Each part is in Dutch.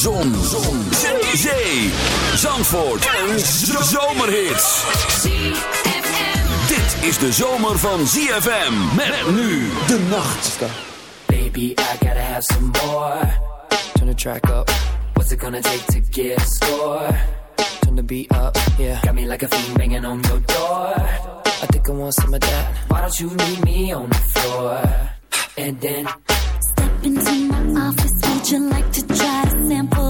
Zon, zon, zee, zandvoort en zomerhits. Dit is de zomer van ZFM. Met nu de nacht. Baby, I gotta have some more. Turn the track up. What's it gonna take to get a score? Turn the beat up, yeah. Got me like a fiend banging on your door. I think I want some of that. Why don't you meet me on the floor? And then... Step into my office, would you like to Example.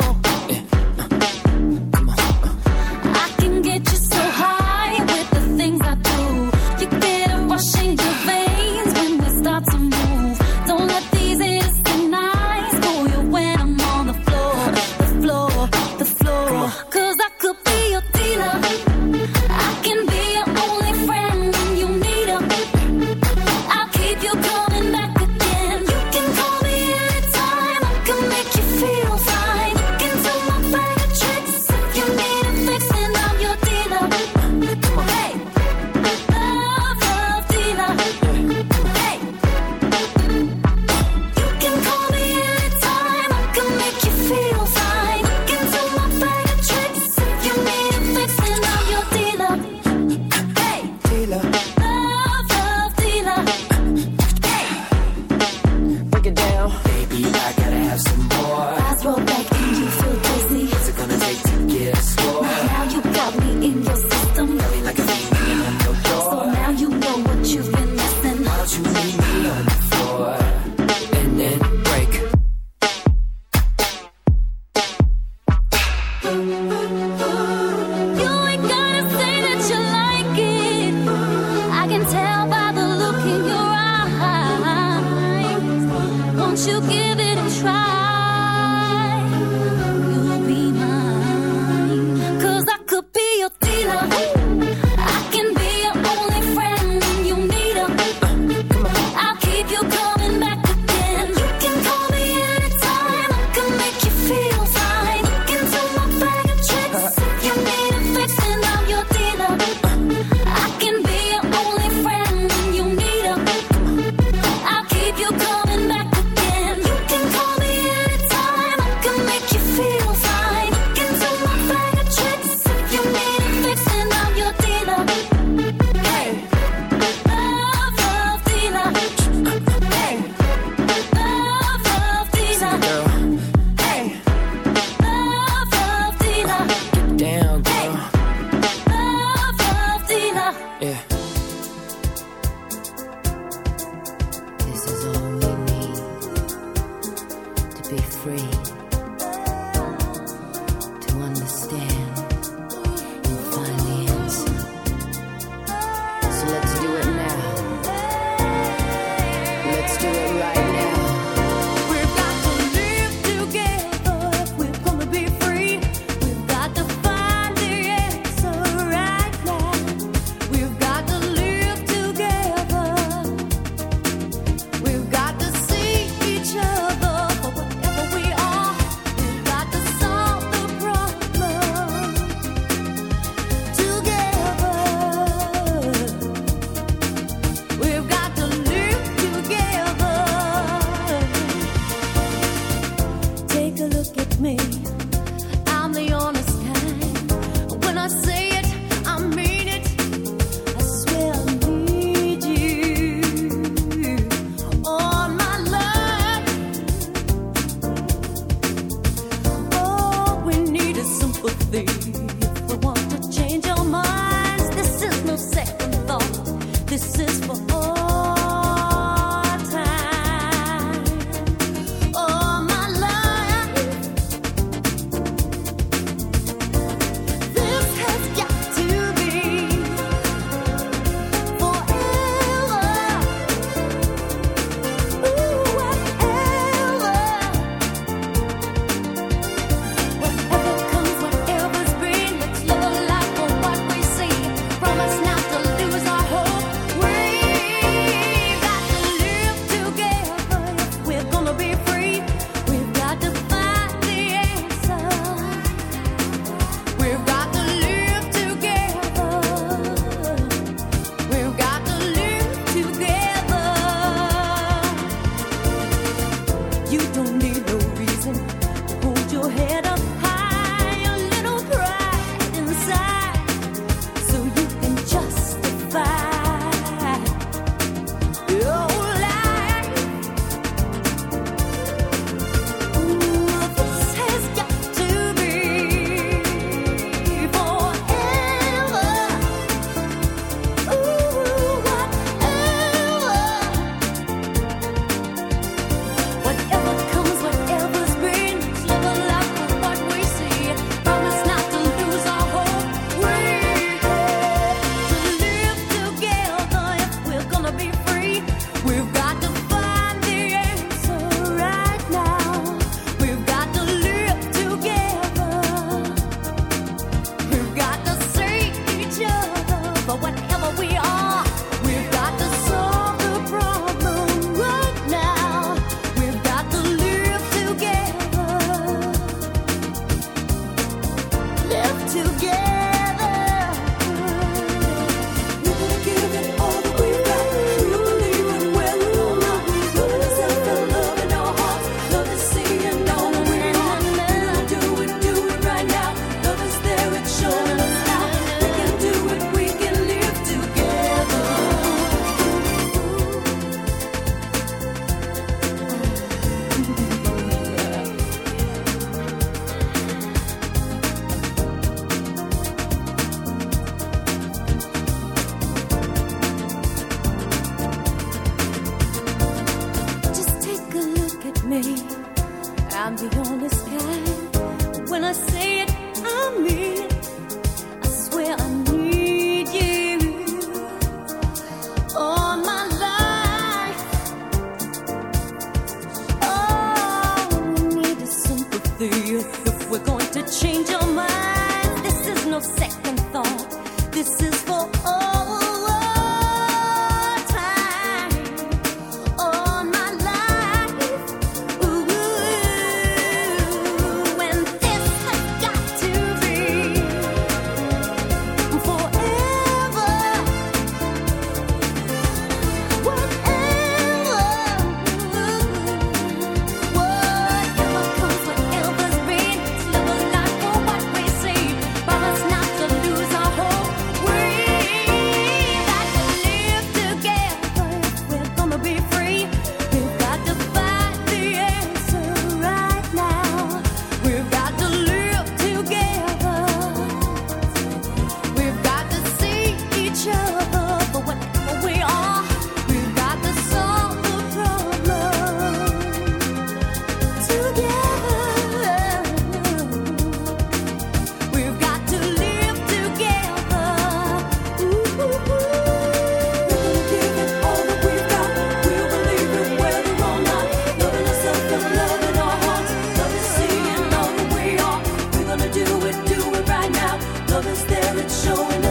it's showing.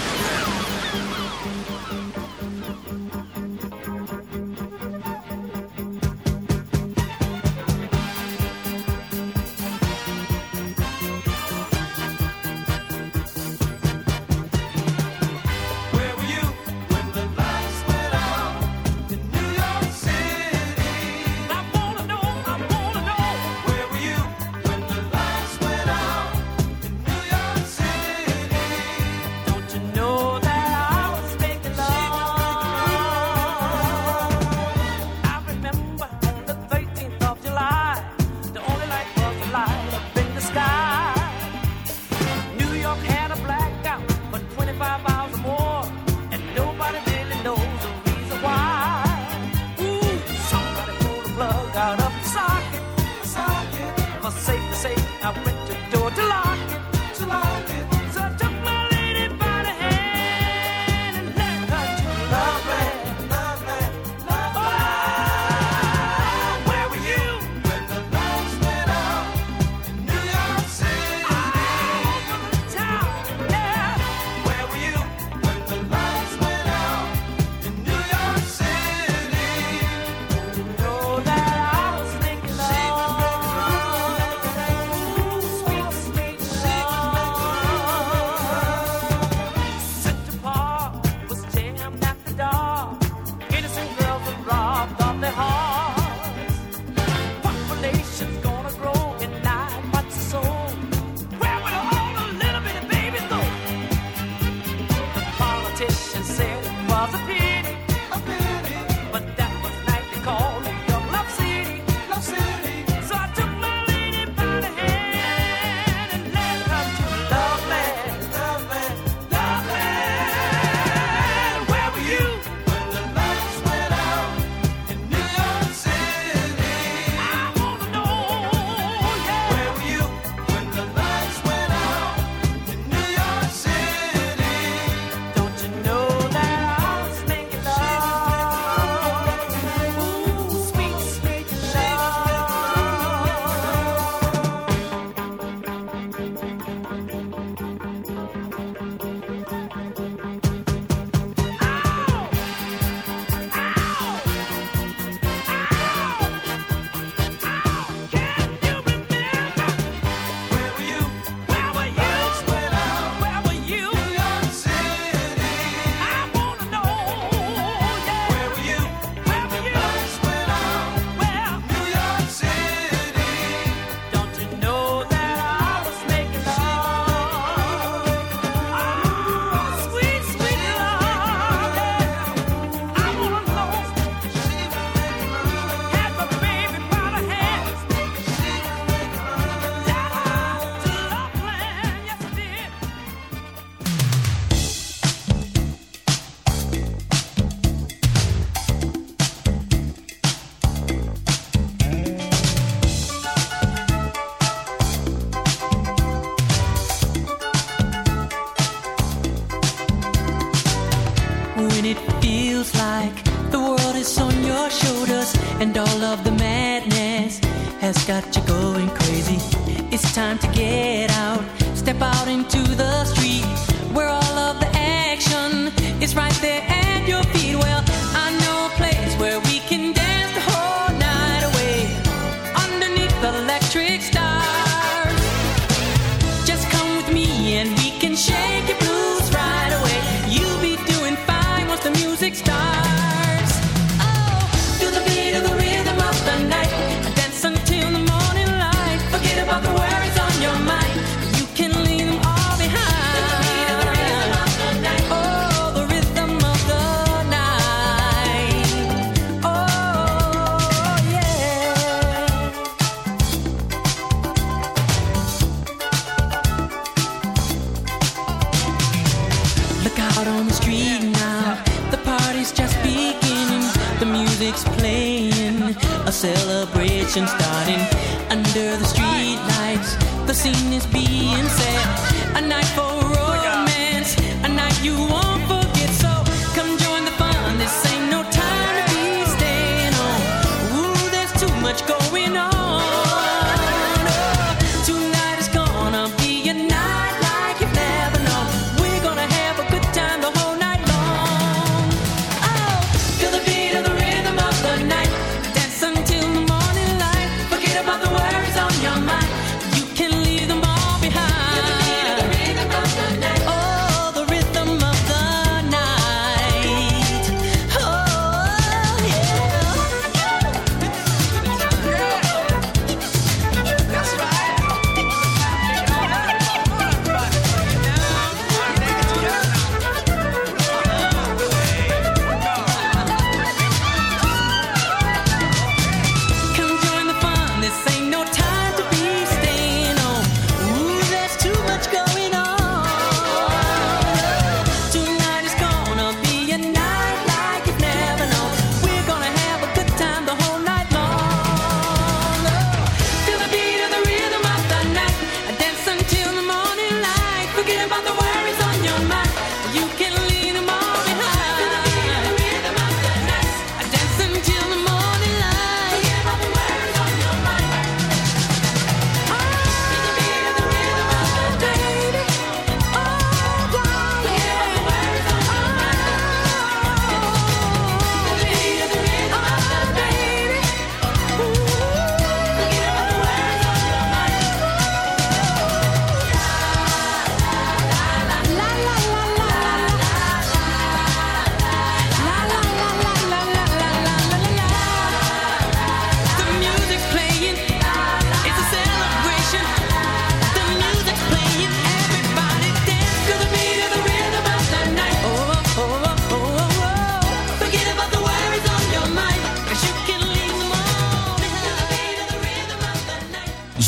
tonight.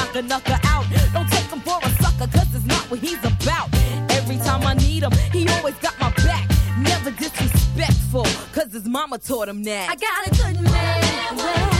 fighter and a knocker knocker out. Don't take him for a sucker, cause it's not what he's about. Every time I need him, he always got my back. Never disrespectful, cause his mama taught him that. I got a good man.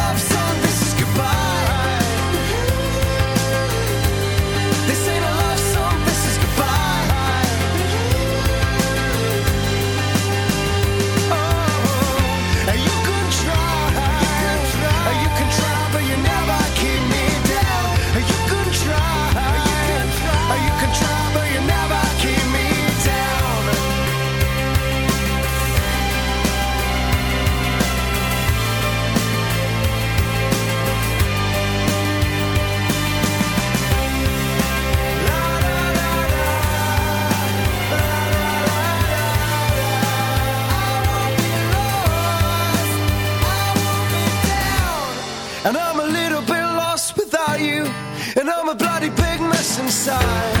inside.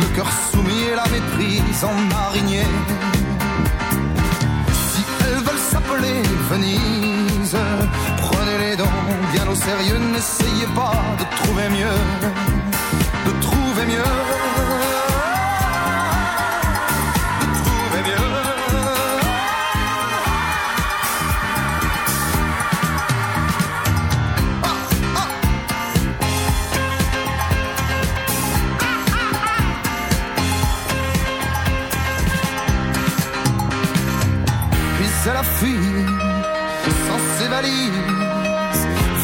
Le cœur soumis et la méprise en marinier. Si elles veulent s'appeler Venise, prenez les dents bien au sérieux. N'essayez pas de trouver mieux,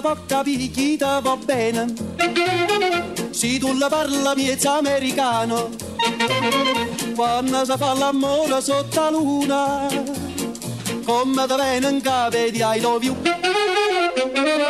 Da porta picchita va bene. Se tu la parla miezza americano Quando si fa l'amore sotto la luna Come da bene in capo di I love you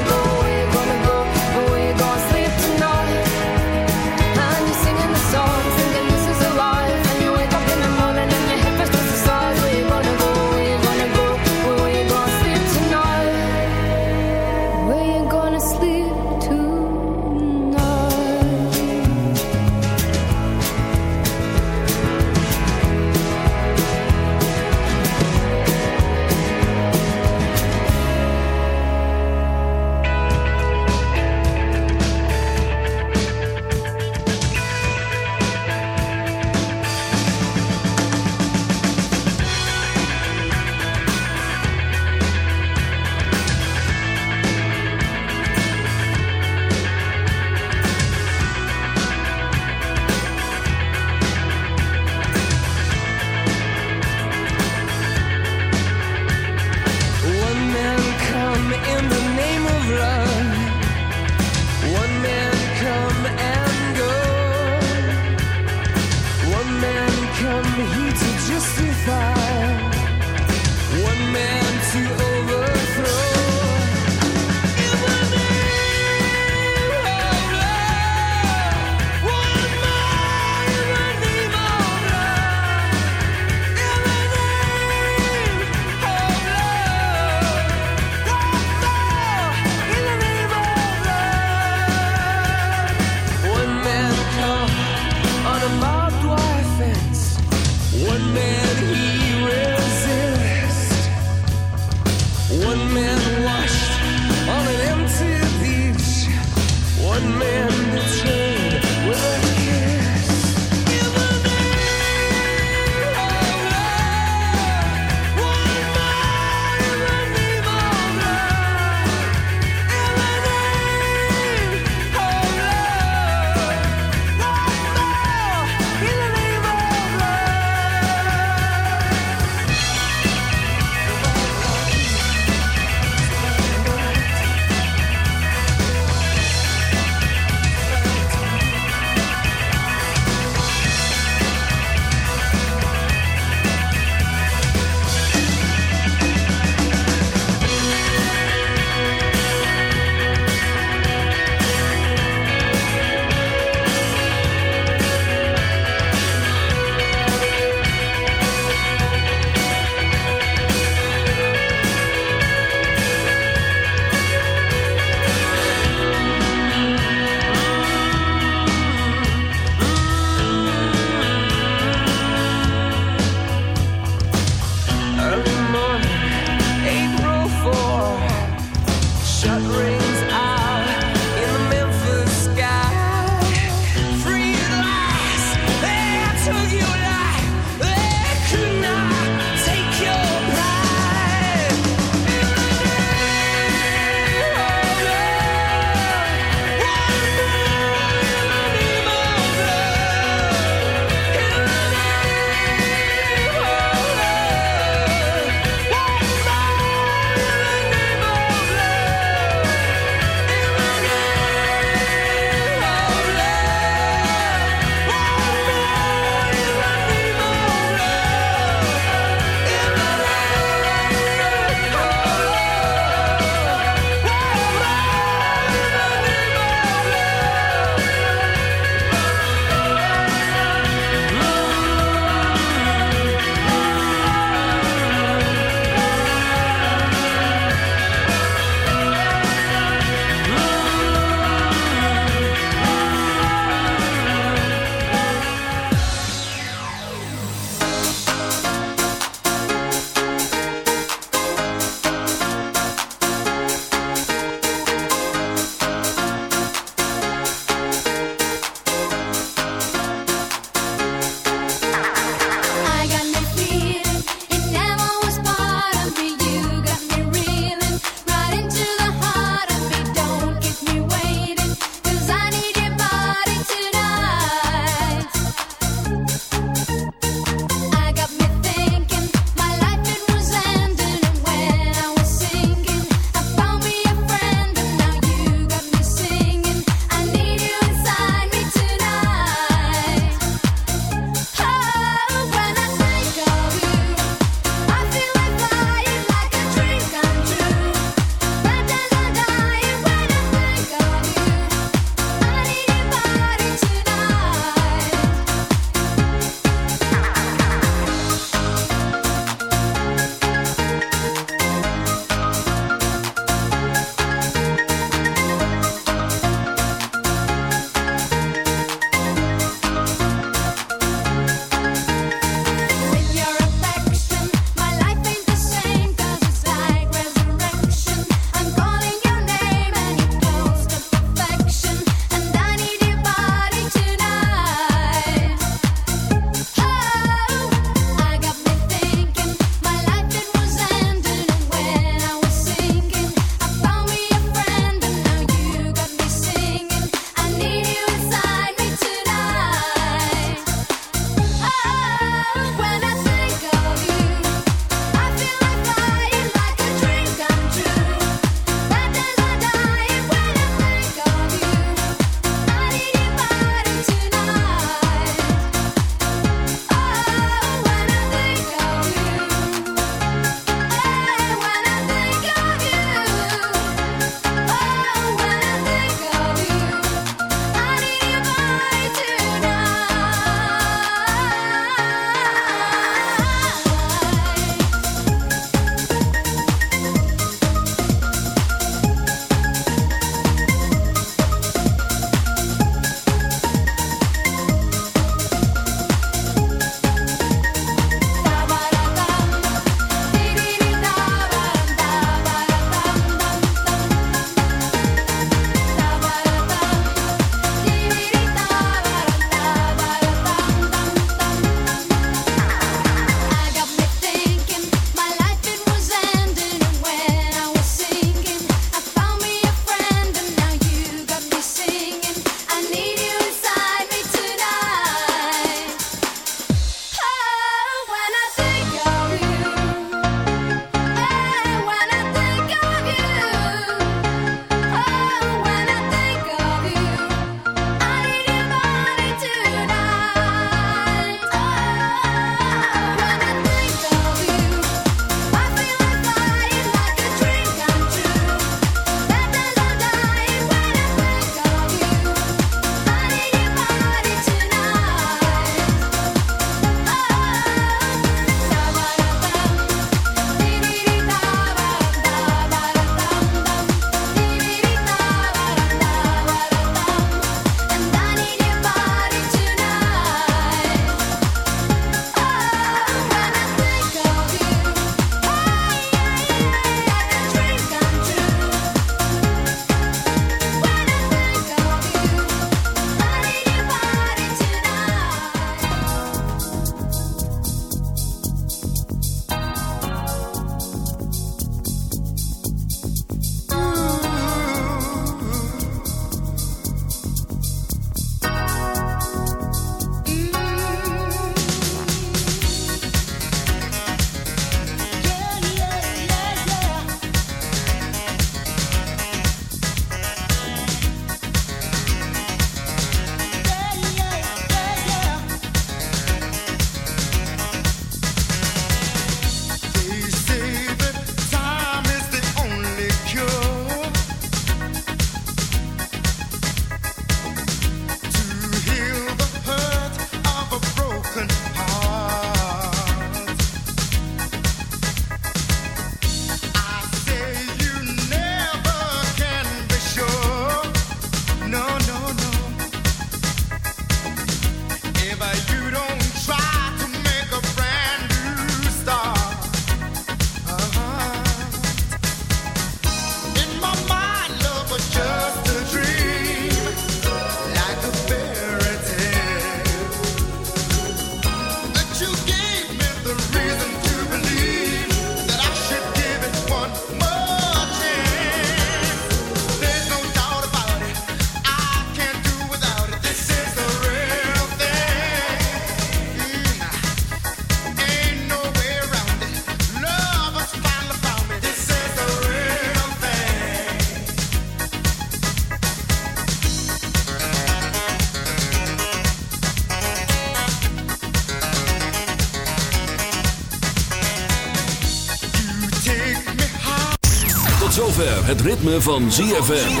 Het ritme van ZFM.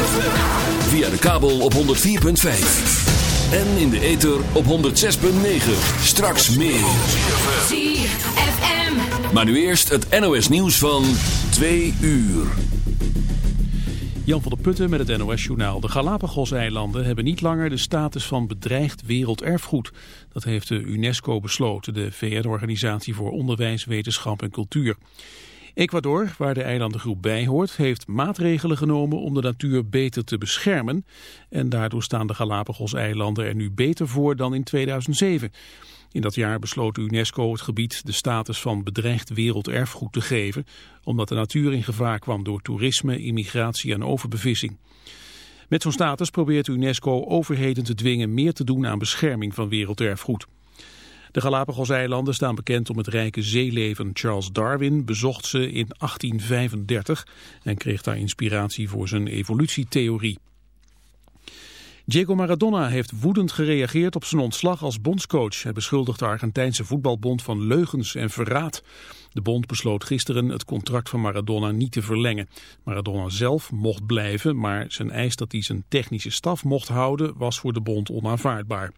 Via de kabel op 104.5. En in de ether op 106.9. Straks meer. ZFM. Maar nu eerst het NOS nieuws van 2 uur. Jan van der Putten met het NOS-journaal. De Galapagos-eilanden hebben niet langer de status van bedreigd werelderfgoed. Dat heeft de UNESCO besloten, de VN-organisatie voor onderwijs, wetenschap en cultuur. Ecuador, waar de eilandengroep bij hoort, heeft maatregelen genomen om de natuur beter te beschermen. En daardoor staan de Galapagos-eilanden er nu beter voor dan in 2007. In dat jaar besloot UNESCO het gebied de status van bedreigd werelderfgoed te geven, omdat de natuur in gevaar kwam door toerisme, immigratie en overbevissing. Met zo'n status probeert UNESCO overheden te dwingen meer te doen aan bescherming van werelderfgoed. De Galapagos-eilanden staan bekend om het rijke zeeleven. Charles Darwin bezocht ze in 1835 en kreeg daar inspiratie voor zijn evolutietheorie. Diego Maradona heeft woedend gereageerd op zijn ontslag als bondscoach. Hij beschuldigt de Argentijnse voetbalbond van leugens en verraad. De bond besloot gisteren het contract van Maradona niet te verlengen. Maradona zelf mocht blijven, maar zijn eis dat hij zijn technische staf mocht houden was voor de bond onaanvaardbaar.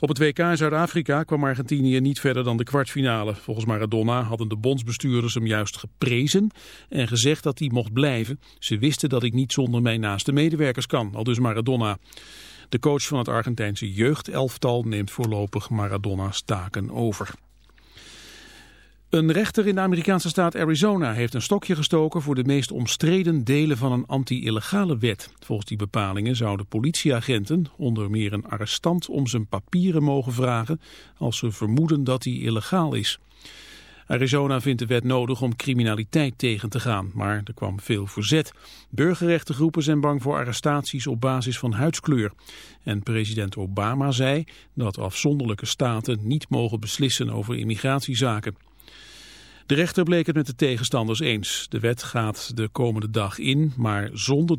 Op het WK in Zuid-Afrika kwam Argentinië niet verder dan de kwartfinale. Volgens Maradona hadden de bondsbestuurders hem juist geprezen en gezegd dat hij mocht blijven. Ze wisten dat ik niet zonder mijn naaste medewerkers kan, al dus Maradona. De coach van het Argentijnse jeugdelftal neemt voorlopig Maradona's taken over. Een rechter in de Amerikaanse staat Arizona heeft een stokje gestoken voor de meest omstreden delen van een anti-illegale wet. Volgens die bepalingen zouden politieagenten onder meer een arrestant om zijn papieren mogen vragen als ze vermoeden dat hij illegaal is. Arizona vindt de wet nodig om criminaliteit tegen te gaan, maar er kwam veel verzet. Burgerrechtengroepen zijn bang voor arrestaties op basis van huidskleur. En president Obama zei dat afzonderlijke staten niet mogen beslissen over immigratiezaken. De rechter bleek het met de tegenstanders eens. De wet gaat de komende dag in, maar zonder de